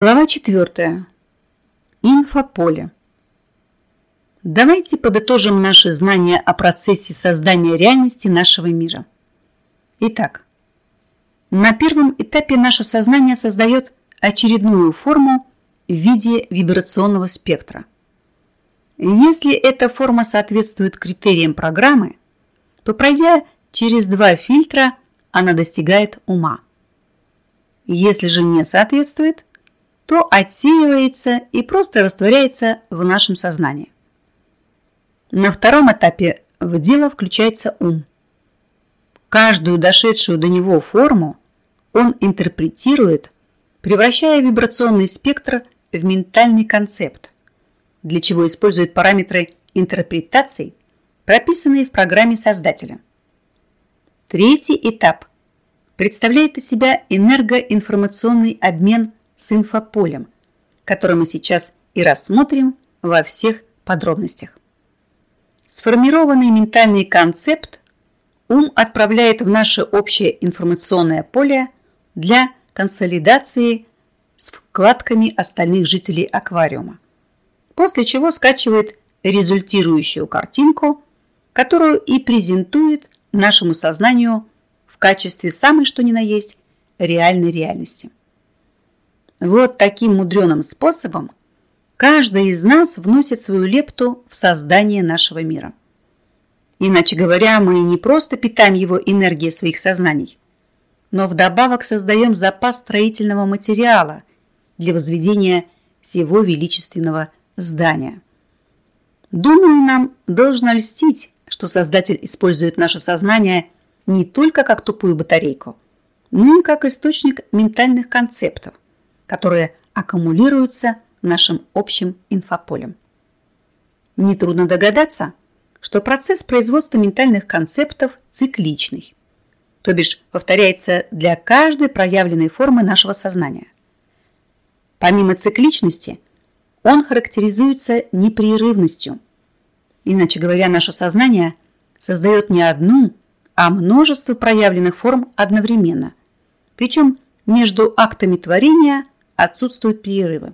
Глава 4. Инфополе. Давайте подытожим наши знания о процессе создания реальности нашего мира. Итак, на первом этапе наше сознание создает очередную форму в виде вибрационного спектра. Если эта форма соответствует критериям программы, то пройдя через два фильтра, она достигает ума. Если же не соответствует, то отсеивается и просто растворяется в нашем сознании. На втором этапе в дело включается ум. Каждую дошедшую до него форму он интерпретирует, превращая вибрационный спектр в ментальный концепт, для чего использует параметры интерпретаций, прописанные в программе создателя. Третий этап представляет из себя энергоинформационный обмен с инфополем, который мы сейчас и рассмотрим во всех подробностях. Сформированный ментальный концепт ум отправляет в наше общее информационное поле для консолидации с вкладками остальных жителей аквариума, после чего скачивает результирующую картинку, которую и презентует нашему сознанию в качестве самой что ни на есть реальной реальности. Вот таким мудреным способом каждый из нас вносит свою лепту в создание нашего мира. Иначе говоря, мы не просто питаем его энергией своих сознаний, но вдобавок создаем запас строительного материала для возведения всего величественного здания. Думаю, нам должно льстить, что Создатель использует наше сознание не только как тупую батарейку, но и как источник ментальных концептов – которые аккумулируются нашим общим инфополем. Нетрудно догадаться, что процесс производства ментальных концептов цикличный, то бишь повторяется для каждой проявленной формы нашего сознания. Помимо цикличности, он характеризуется непрерывностью. Иначе говоря, наше сознание создает не одну, а множество проявленных форм одновременно. Причем между актами творения – отсутствуют перерывы.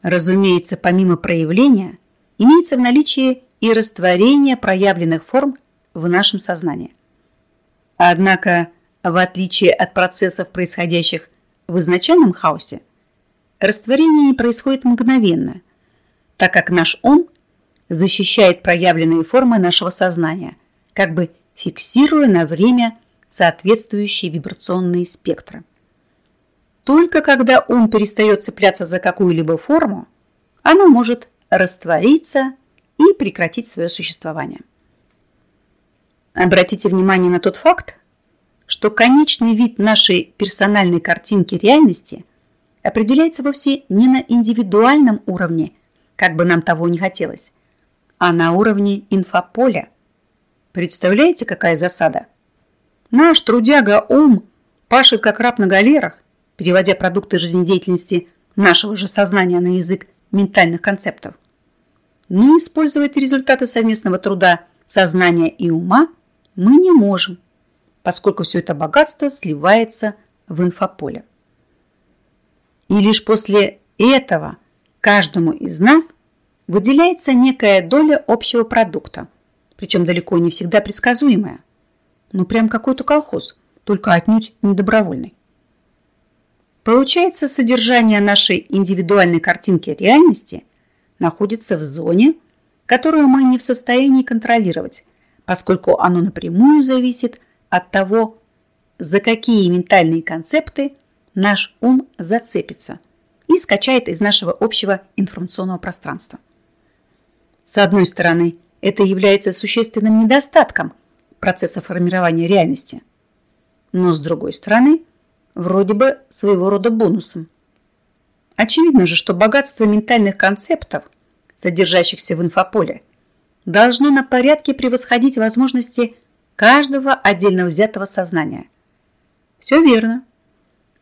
Разумеется, помимо проявления, имеется в наличии и растворение проявленных форм в нашем сознании. Однако, в отличие от процессов, происходящих в изначальном хаосе, растворение не происходит мгновенно, так как наш ум защищает проявленные формы нашего сознания, как бы фиксируя на время соответствующие вибрационные спектры. Только когда ум перестает цепляться за какую-либо форму, оно может раствориться и прекратить свое существование. Обратите внимание на тот факт, что конечный вид нашей персональной картинки реальности определяется вовсе не на индивидуальном уровне, как бы нам того не хотелось, а на уровне инфополя. Представляете, какая засада? Наш трудяга ум пашет как раб на галерах, переводя продукты жизнедеятельности нашего же сознания на язык ментальных концептов. Но использовать результаты совместного труда сознания и ума мы не можем, поскольку все это богатство сливается в инфополе. И лишь после этого каждому из нас выделяется некая доля общего продукта, причем далеко не всегда предсказуемая. Ну, прям какой-то колхоз, только отнюдь не добровольный. Получается, содержание нашей индивидуальной картинки реальности находится в зоне, которую мы не в состоянии контролировать, поскольку оно напрямую зависит от того, за какие ментальные концепты наш ум зацепится и скачает из нашего общего информационного пространства. С одной стороны, это является существенным недостатком процесса формирования реальности, но с другой стороны – вроде бы своего рода бонусом. Очевидно же, что богатство ментальных концептов, содержащихся в инфополе, должно на порядке превосходить возможности каждого отдельно взятого сознания. Все верно.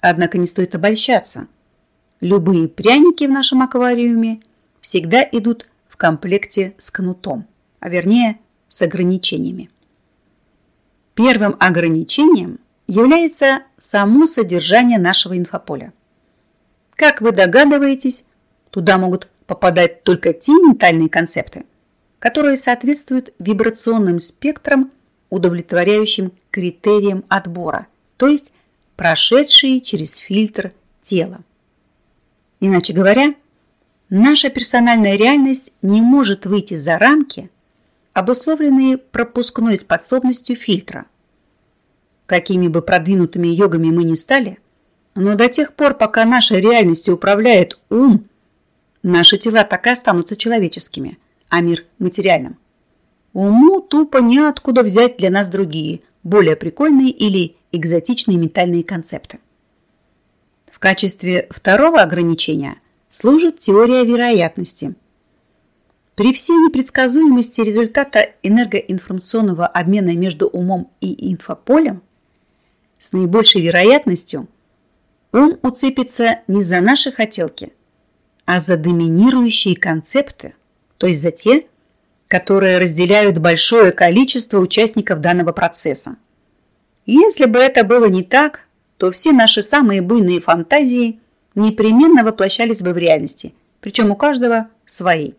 Однако не стоит обольщаться. Любые пряники в нашем аквариуме всегда идут в комплекте с кнутом, а вернее с ограничениями. Первым ограничением является само содержание нашего инфополя. Как вы догадываетесь, туда могут попадать только те ментальные концепты, которые соответствуют вибрационным спектрам, удовлетворяющим критериям отбора, то есть прошедшие через фильтр тела. Иначе говоря, наша персональная реальность не может выйти за рамки, обусловленные пропускной способностью фильтра. Какими бы продвинутыми йогами мы ни стали, но до тех пор, пока нашей реальностью управляет ум, наши тела так и останутся человеческими, а мир материальным. Уму тупо неоткуда взять для нас другие, более прикольные или экзотичные ментальные концепты. В качестве второго ограничения служит теория вероятности. При всей непредсказуемости результата энергоинформационного обмена между умом и инфополем с наибольшей вероятностью ум уцепится не за наши хотелки, а за доминирующие концепты, то есть за те, которые разделяют большое количество участников данного процесса. Если бы это было не так, то все наши самые буйные фантазии непременно воплощались бы в реальности, причем у каждого свои.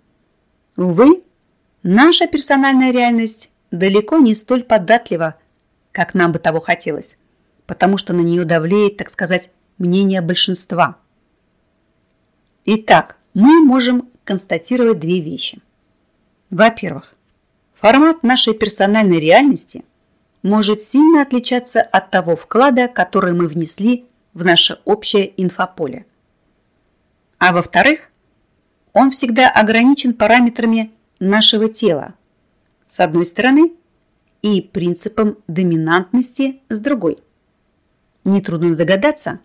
Увы, наша персональная реальность далеко не столь податлива, как нам бы того хотелось, потому что на нее давлеет, так сказать, мнение большинства. Итак, мы можем констатировать две вещи. Во-первых, формат нашей персональной реальности – может сильно отличаться от того вклада, который мы внесли в наше общее инфополе. А во-вторых, он всегда ограничен параметрами нашего тела, с одной стороны, и принципом доминантности с другой. Нетрудно догадаться,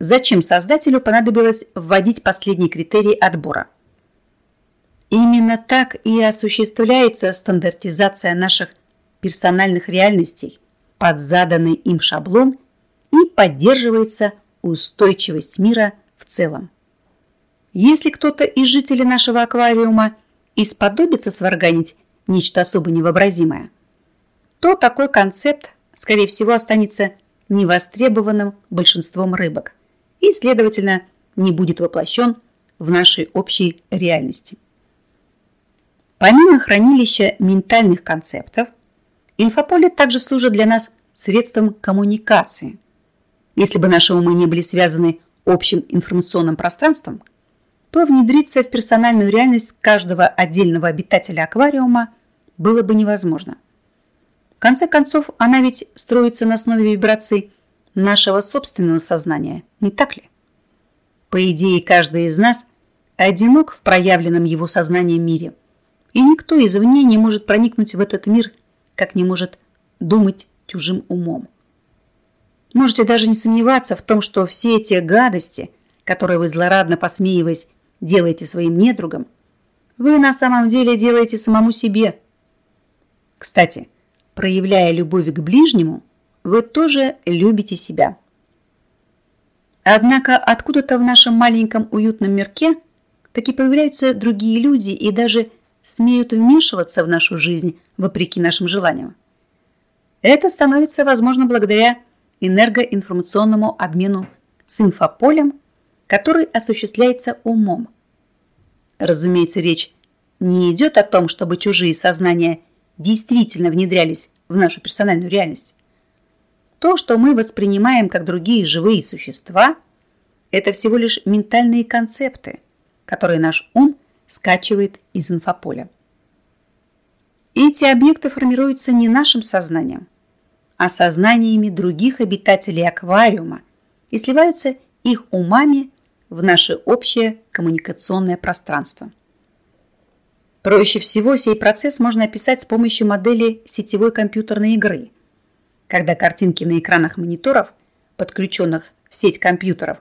зачем создателю понадобилось вводить последний критерий отбора. Именно так и осуществляется стандартизация наших персональных реальностей под заданный им шаблон и поддерживается устойчивость мира в целом. Если кто-то из жителей нашего аквариума исподобится сварганить нечто особо невообразимое, то такой концепт, скорее всего, останется невостребованным большинством рыбок и, следовательно, не будет воплощен в нашей общей реальности. Помимо хранилища ментальных концептов, Инфополе также служит для нас средством коммуникации. Если бы наши умы не были связаны общим информационным пространством, то внедриться в персональную реальность каждого отдельного обитателя аквариума было бы невозможно. В конце концов, она ведь строится на основе вибраций нашего собственного сознания, не так ли? По идее, каждый из нас одинок в проявленном его сознанием мире, и никто извне не может проникнуть в этот мир – как не может думать чужим умом. Можете даже не сомневаться в том, что все эти гадости, которые вы злорадно посмеиваясь делаете своим недругам, вы на самом деле делаете самому себе. Кстати, проявляя любовь к ближнему, вы тоже любите себя. Однако откуда-то в нашем маленьком уютном мирке таки появляются другие люди и даже смеют вмешиваться в нашу жизнь вопреки нашим желаниям. Это становится возможно благодаря энергоинформационному обмену с инфополем, который осуществляется умом. Разумеется, речь не идет о том, чтобы чужие сознания действительно внедрялись в нашу персональную реальность. То, что мы воспринимаем как другие живые существа, это всего лишь ментальные концепты, которые наш ум скачивает из инфополя. Эти объекты формируются не нашим сознанием, а сознаниями других обитателей аквариума и сливаются их умами в наше общее коммуникационное пространство. Проще всего сей процесс можно описать с помощью модели сетевой компьютерной игры, когда картинки на экранах мониторов, подключенных в сеть компьютеров,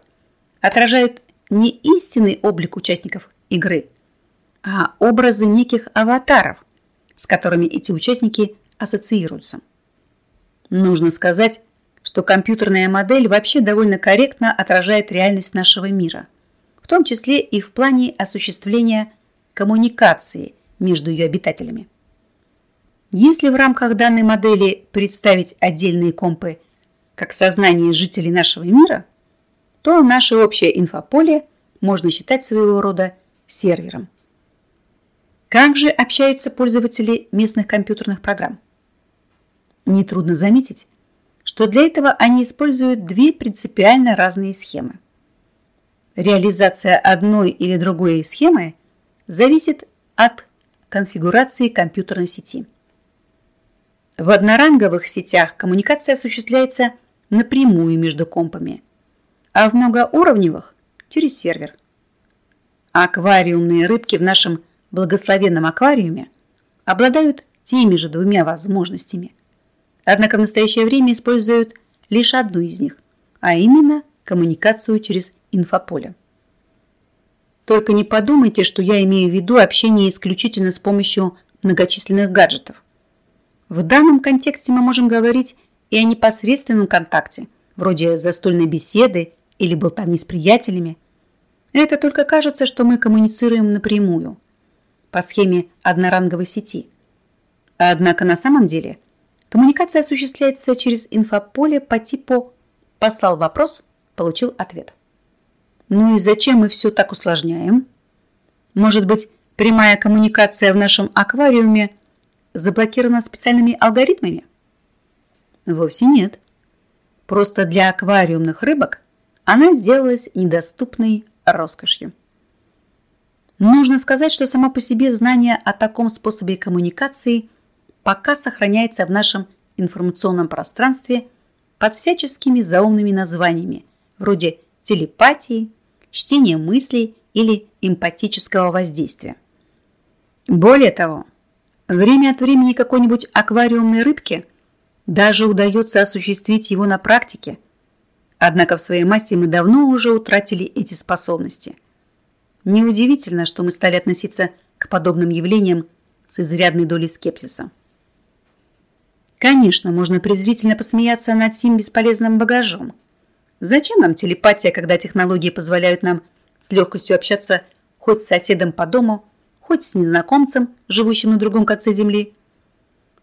отражают не истинный облик участников игры, а образы неких аватаров, с которыми эти участники ассоциируются. Нужно сказать, что компьютерная модель вообще довольно корректно отражает реальность нашего мира, в том числе и в плане осуществления коммуникации между ее обитателями. Если в рамках данной модели представить отдельные компы как сознание жителей нашего мира, то наше общее инфополе – можно считать своего рода сервером. Как же общаются пользователи местных компьютерных программ? Нетрудно заметить, что для этого они используют две принципиально разные схемы. Реализация одной или другой схемы зависит от конфигурации компьютерной сети. В одноранговых сетях коммуникация осуществляется напрямую между компами, а в многоуровневых – через сервер. Аквариумные рыбки в нашем благословенном аквариуме обладают теми же двумя возможностями, однако в настоящее время используют лишь одну из них, а именно коммуникацию через инфополе. Только не подумайте, что я имею в виду общение исключительно с помощью многочисленных гаджетов. В данном контексте мы можем говорить и о непосредственном контакте, вроде застольной беседы или болтовни с приятелями. Это только кажется, что мы коммуницируем напрямую, по схеме одноранговой сети. Однако на самом деле коммуникация осуществляется через инфополе по типу «послал вопрос, получил ответ». Ну и зачем мы все так усложняем? Может быть, прямая коммуникация в нашем аквариуме заблокирована специальными алгоритмами? Вовсе нет. Просто для аквариумных рыбок она сделалась недоступной роскошью. Нужно сказать, что само по себе знание о таком способе коммуникации пока сохраняется в нашем информационном пространстве под всяческими заумными названиями, вроде телепатии, чтения мыслей или эмпатического воздействия. Более того, время от времени какой-нибудь аквариумной рыбке даже удается осуществить его на практике. Однако в своей массе мы давно уже утратили эти способности. Неудивительно, что мы стали относиться к подобным явлениям с изрядной долей скепсиса. Конечно, можно презрительно посмеяться над сим бесполезным багажом – Зачем нам телепатия, когда технологии позволяют нам с легкостью общаться хоть с соседом по дому, хоть с незнакомцем, живущим на другом конце Земли?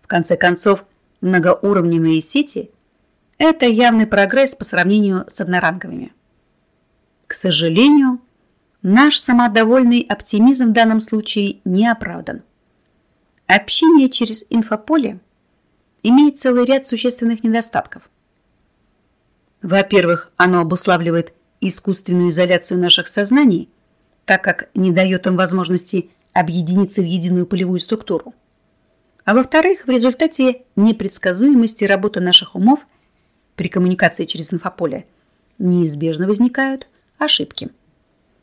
В конце концов, многоуровневые сети – это явный прогресс по сравнению с одноранговыми. К сожалению, наш самодовольный оптимизм в данном случае не оправдан. Общение через инфополе имеет целый ряд существенных недостатков. Во-первых, оно обуславливает искусственную изоляцию наших сознаний, так как не дает им возможности объединиться в единую полевую структуру. А во-вторых, в результате непредсказуемости работы наших умов при коммуникации через инфополе неизбежно возникают ошибки.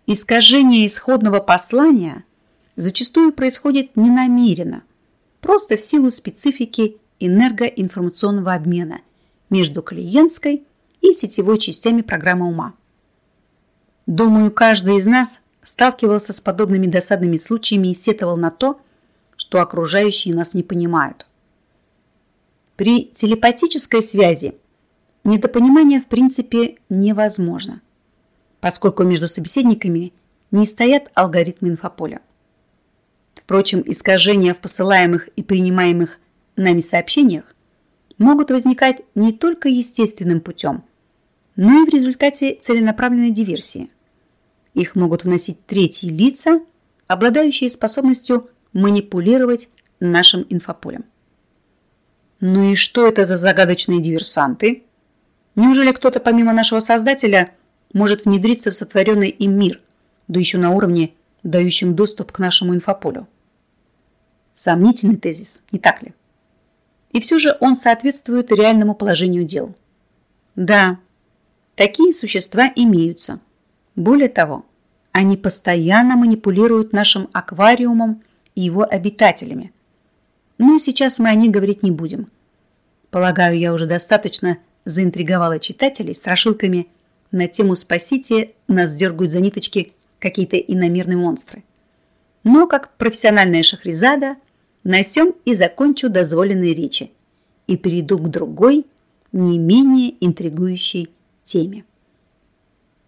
Искажение исходного послания зачастую происходит ненамеренно, просто в силу специфики энергоинформационного обмена между клиентской и сетевой частями программы ума. Думаю, каждый из нас сталкивался с подобными досадными случаями и сетовал на то, что окружающие нас не понимают. При телепатической связи недопонимание в принципе невозможно, поскольку между собеседниками не стоят алгоритмы инфополя. Впрочем, искажения в посылаемых и принимаемых нами сообщениях могут возникать не только естественным путем, но и в результате целенаправленной диверсии. Их могут вносить третьи лица, обладающие способностью манипулировать нашим инфополем. Ну и что это за загадочные диверсанты? Неужели кто-то помимо нашего создателя может внедриться в сотворенный им мир, да еще на уровне, дающем доступ к нашему инфополю? Сомнительный тезис, не так ли? И все же он соответствует реальному положению дел. Да, Такие существа имеются. Более того, они постоянно манипулируют нашим аквариумом и его обитателями. Но сейчас мы о них говорить не будем. Полагаю, я уже достаточно заинтриговала читателей страшилками на тему «Спасите, нас дергают за ниточки какие-то иномирные монстры». Но как профессиональная шахризада на и закончу дозволенные речи и перейду к другой, не менее интригующей теме.